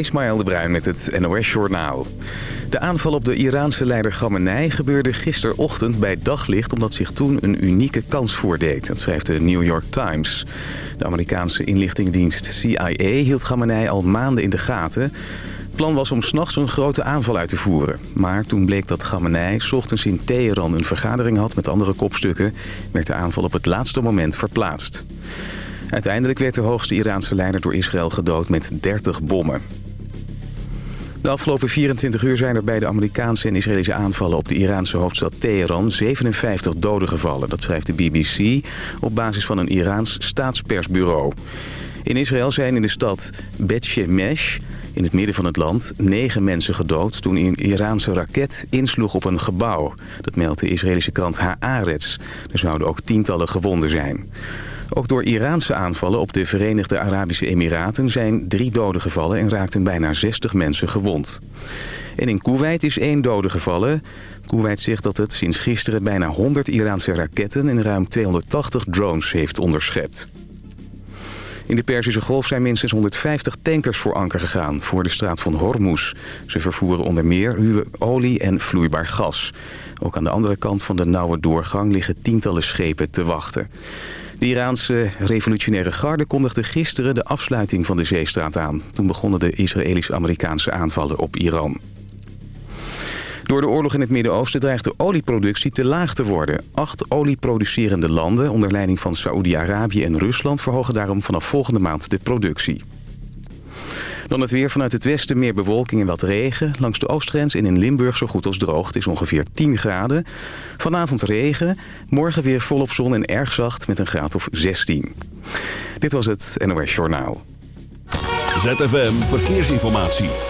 Ismaël de Bruin met het NOS Journaal. De aanval op de Iraanse leider Khamenei gebeurde gisterochtend bij daglicht... omdat zich toen een unieke kans voordeed. Dat schrijft de New York Times. De Amerikaanse inlichtingendienst CIA hield Khamenei al maanden in de gaten. Het plan was om s'nachts een grote aanval uit te voeren. Maar toen bleek dat Khamenei ochtends in Teheran een vergadering had met andere kopstukken... werd de aanval op het laatste moment verplaatst. Uiteindelijk werd de hoogste Iraanse leider door Israël gedood met 30 bommen. De afgelopen 24 uur zijn er bij de Amerikaanse en Israëlische aanvallen op de Iraanse hoofdstad Teheran 57 doden gevallen. Dat schrijft de BBC op basis van een Iraans staatspersbureau. In Israël zijn in de stad Bet Shemesh, in het midden van het land, negen mensen gedood toen een Iraanse raket insloeg op een gebouw. Dat meldt de Israëlische krant Haaretz. Er zouden ook tientallen gewonden zijn. Ook door Iraanse aanvallen op de Verenigde Arabische Emiraten zijn drie doden gevallen en raakten bijna 60 mensen gewond. En in Kuwait is één dode gevallen. Kuwait zegt dat het sinds gisteren bijna 100 Iraanse raketten en ruim 280 drones heeft onderschept. In de Perzische Golf zijn minstens 150 tankers voor anker gegaan voor de straat van Hormuz. Ze vervoeren onder meer ruwe olie en vloeibaar gas. Ook aan de andere kant van de nauwe doorgang liggen tientallen schepen te wachten. De Iraanse revolutionaire garde kondigde gisteren de afsluiting van de zeestraat aan. Toen begonnen de Israëlisch-Amerikaanse aanvallen op Iran. Door de oorlog in het Midden-Oosten dreigt de olieproductie te laag te worden. Acht olieproducerende landen onder leiding van Saoedi-Arabië en Rusland... verhogen daarom vanaf volgende maand de productie. Dan het weer vanuit het westen, meer bewolking en wat regen. Langs de oostgrens en in Limburg zo goed als droog. Het is ongeveer 10 graden. Vanavond regen, morgen weer volop zon en erg zacht met een graad of 16. Dit was het NOS Journaal. ZFM Verkeersinformatie.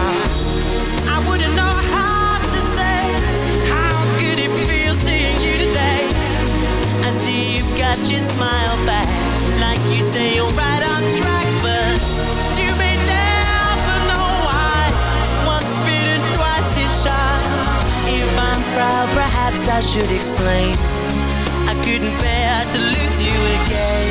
smile back. Like you say, you're right on track, but you may never know why. Once bitten, twice shy. If I'm proud, perhaps I should explain. I couldn't bear to lose you again.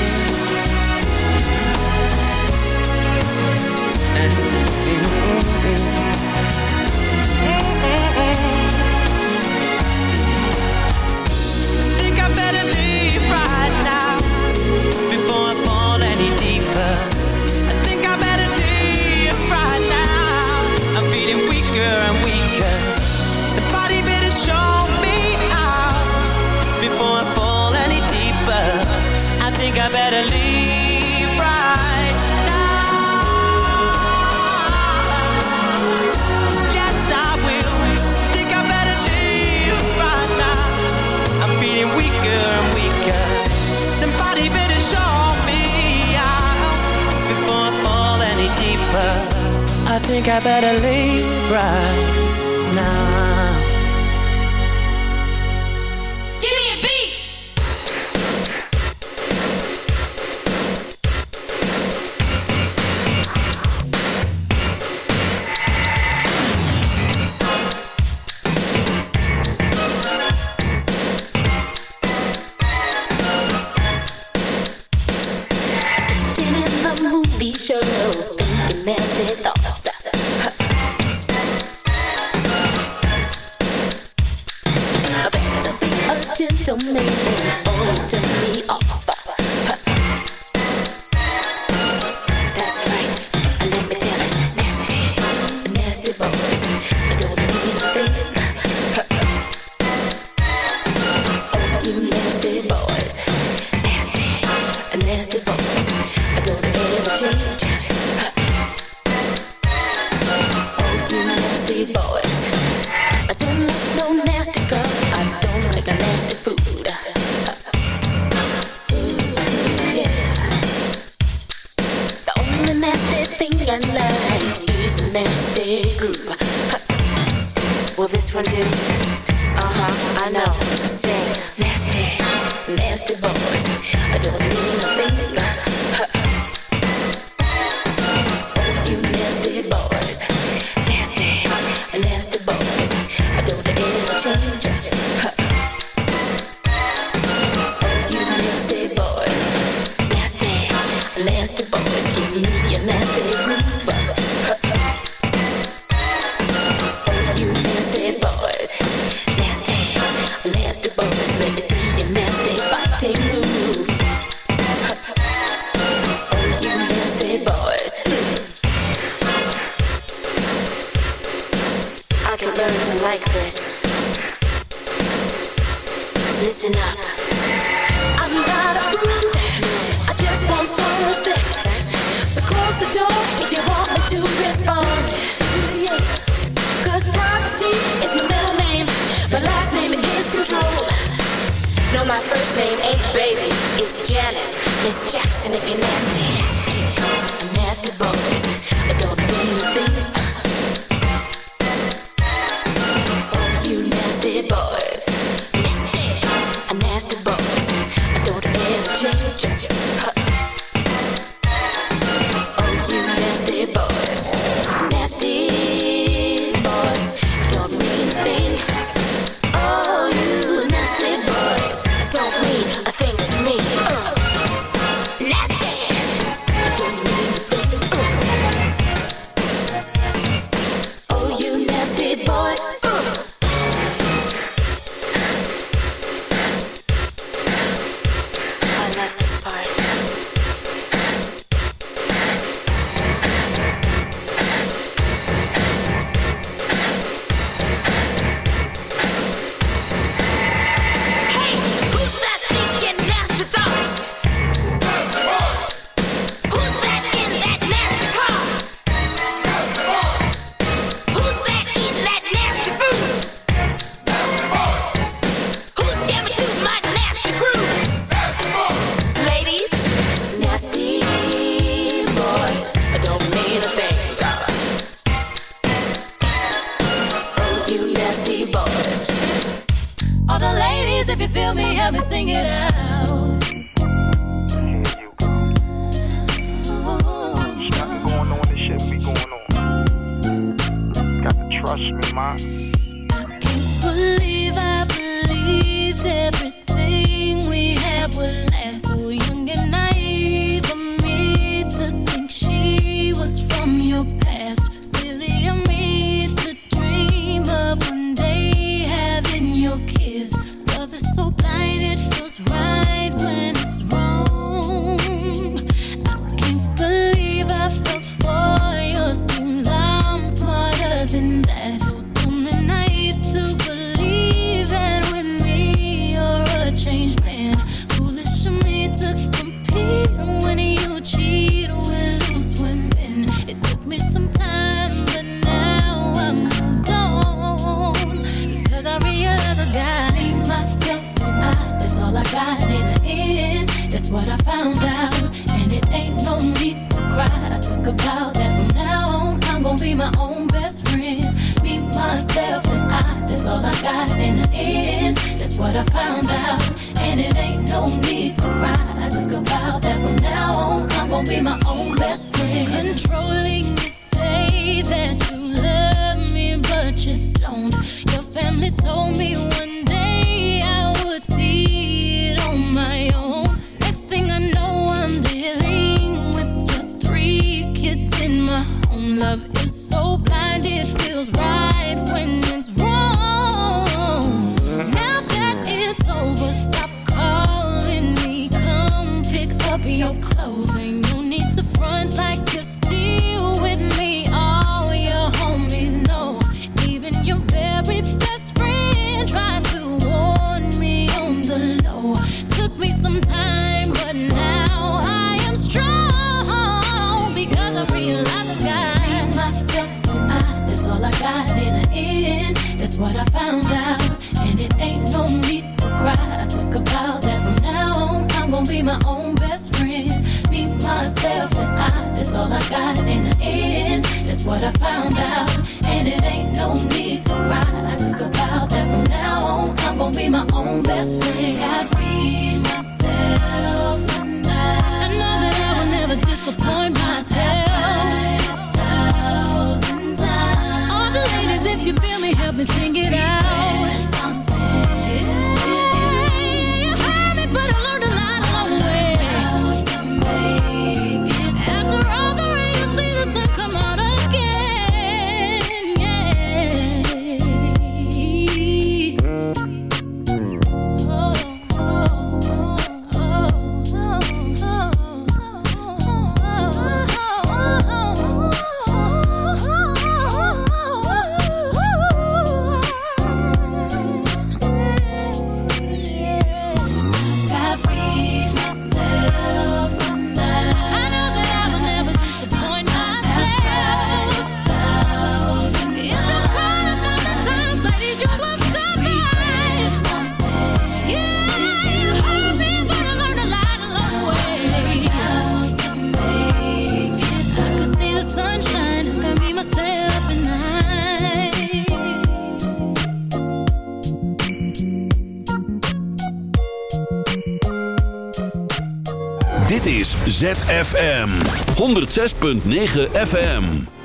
think I better leave right now. Nasty, nasty, nasty voice. I don't mean nothing. what I found out. And it ain't no need to cry. I took a vow that from now on, I'm gonna be my own best friend. Controlling, you say that you love me, but you don't. Your family told me one day I would see it on my own. Next thing I know, I'm dealing with your three kids in my home. Love what I found out. And it ain't no need to cry. I took a vow that from now on, I'm gonna be my own best friend. FM 106.9 FM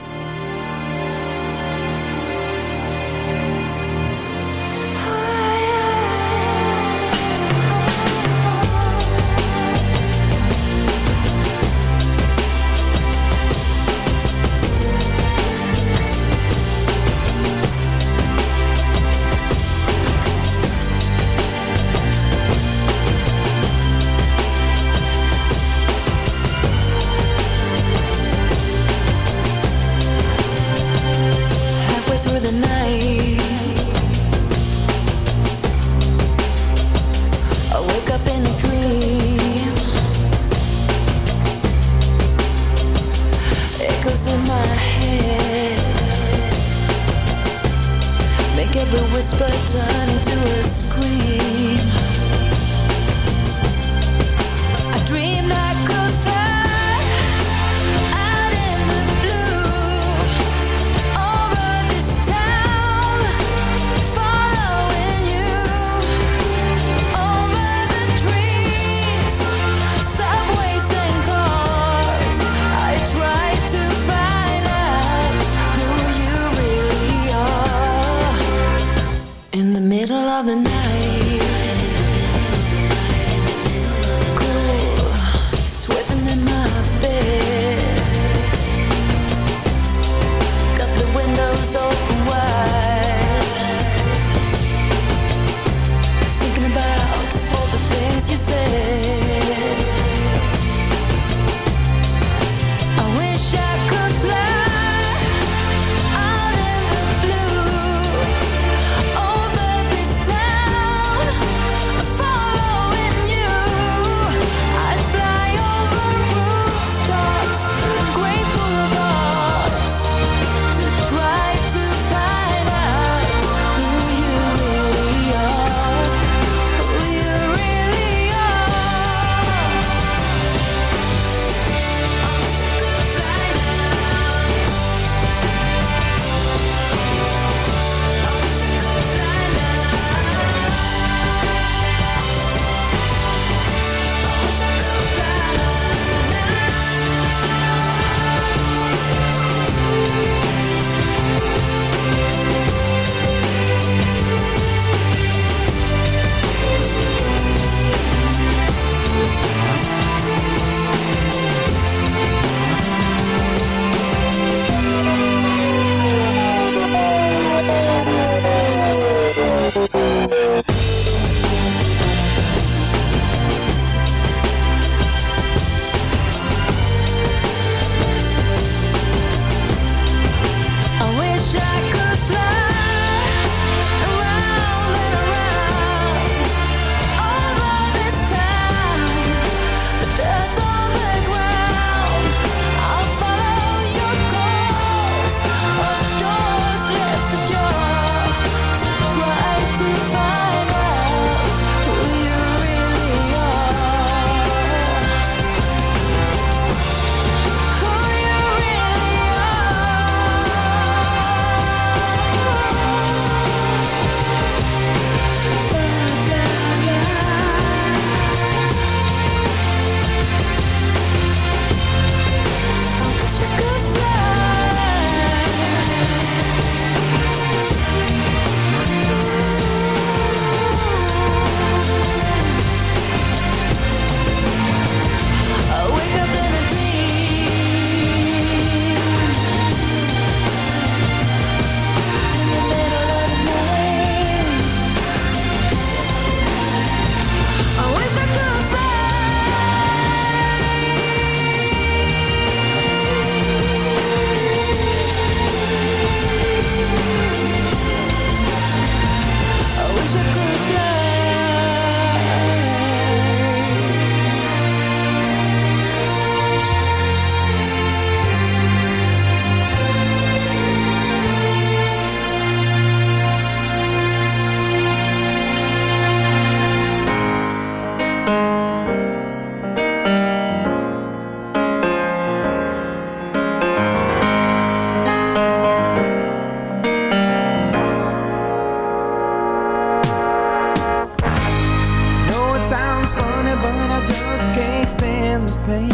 can't stand the pain.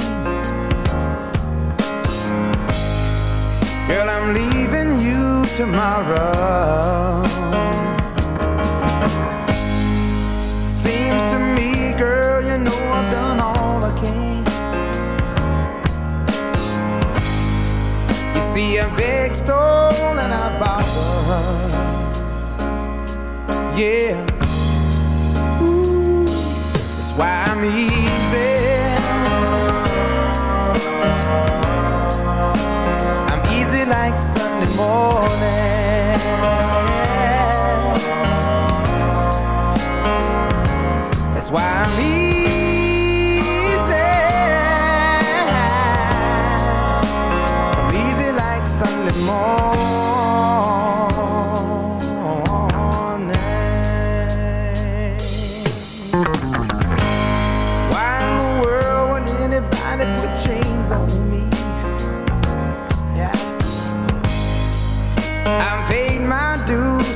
Girl, I'm leaving you tomorrow. Seems to me, girl, you know I've done all I can. You see, I begged, stole, and I borrowed. Yeah. Ooh, that's why I'm easy.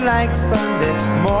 Like Sunday morning.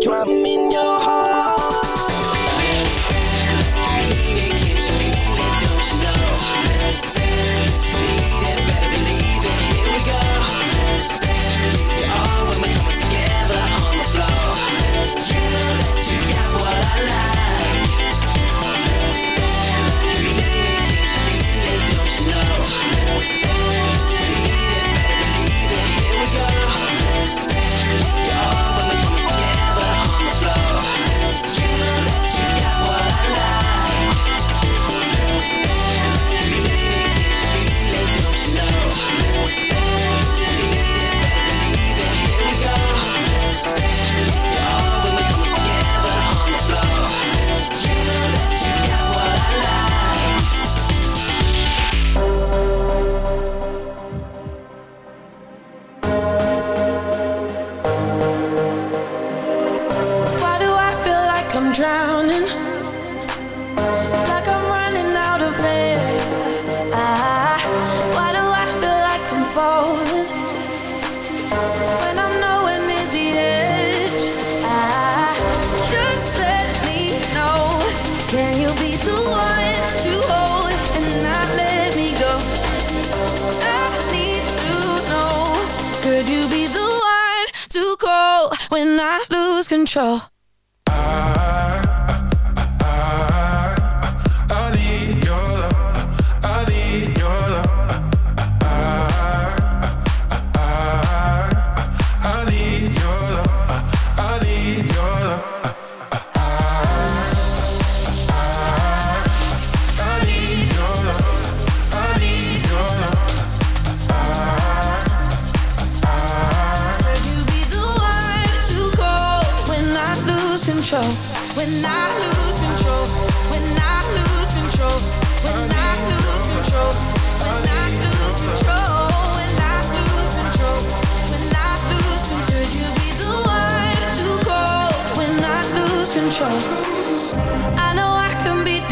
drama when I lose control.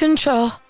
control.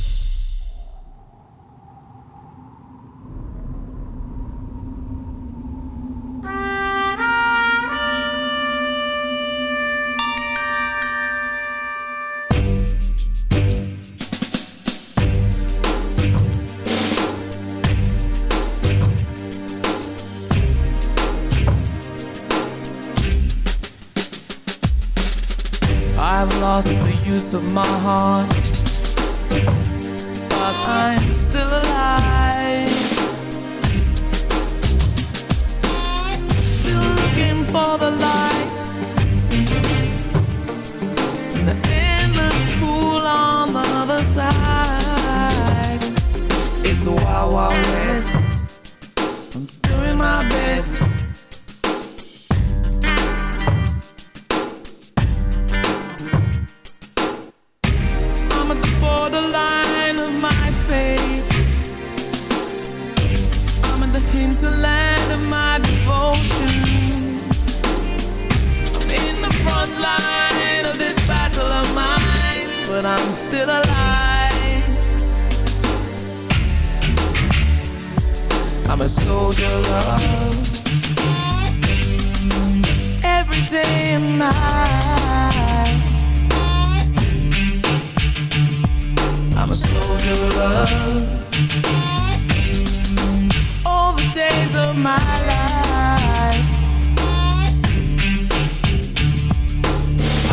still alive. I'm a soldier of love. Every day and night. I'm a soldier of love. All the days of my life.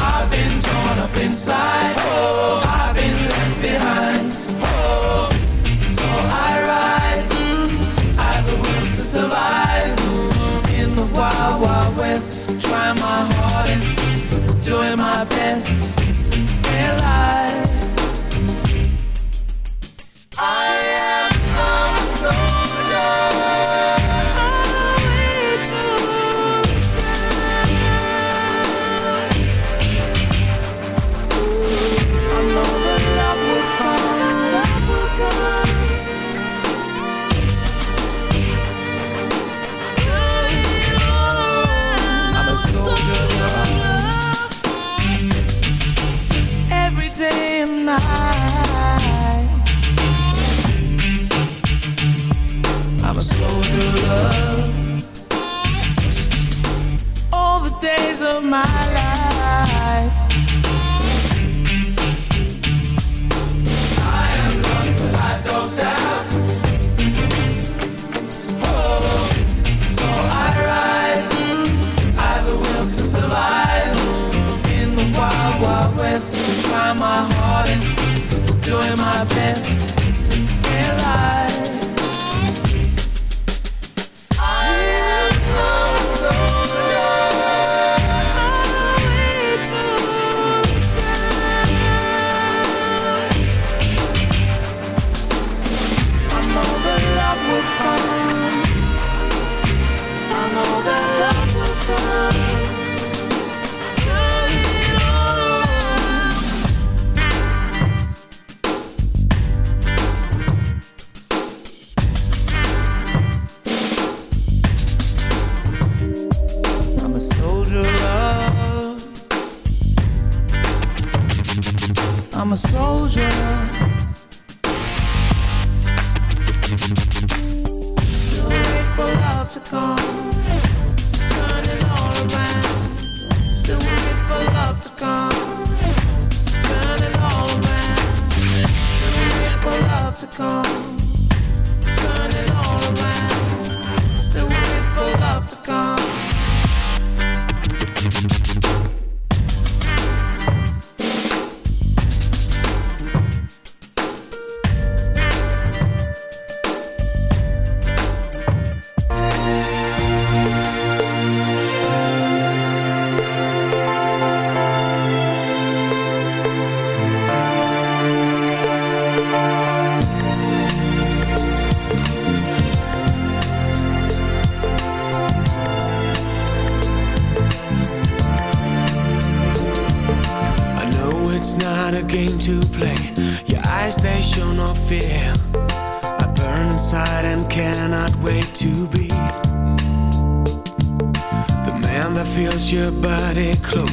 I've been torn up inside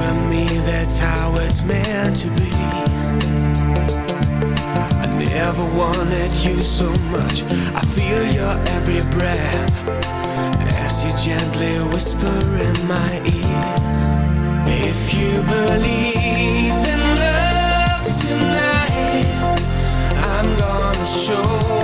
And me, that's how it's meant to be. I never wanted you so much. I feel your every breath as you gently whisper in my ear. If you believe in love tonight, I'm gonna show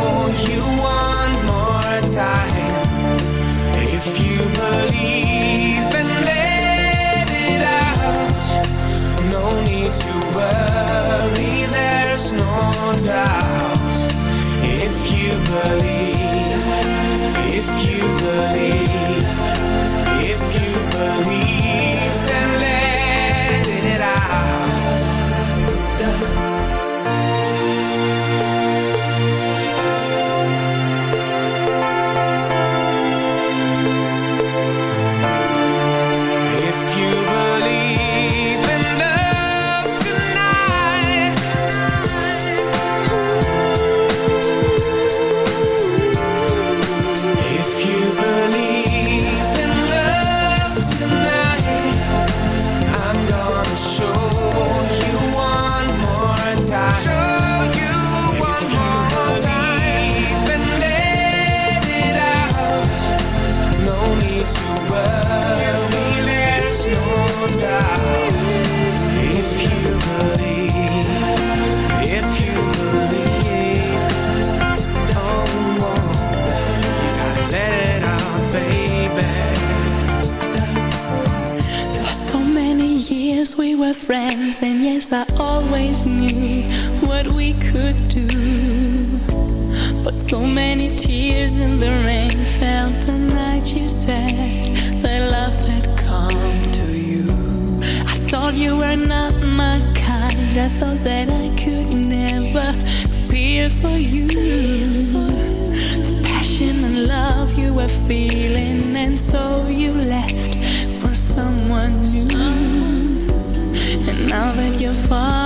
and yes, I always knew what we could do. But so many tears in the rain fell the night you said that love had come to you. I thought you were not my kind, I thought that I could never fear for you. The passion and love you were feeling, and so now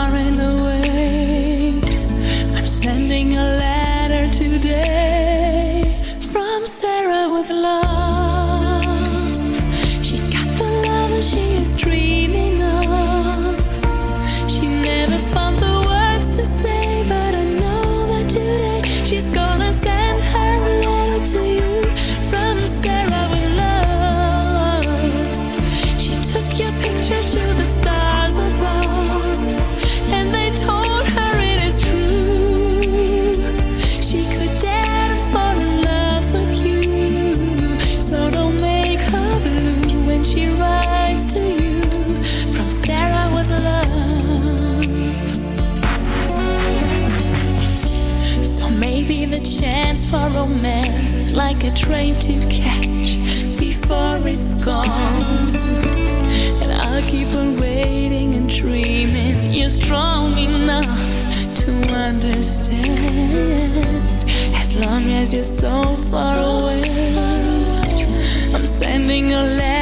like a train to catch before it's gone. And I'll keep on waiting and dreaming you're strong enough to understand. as long as you're so far away. I'm sending a letter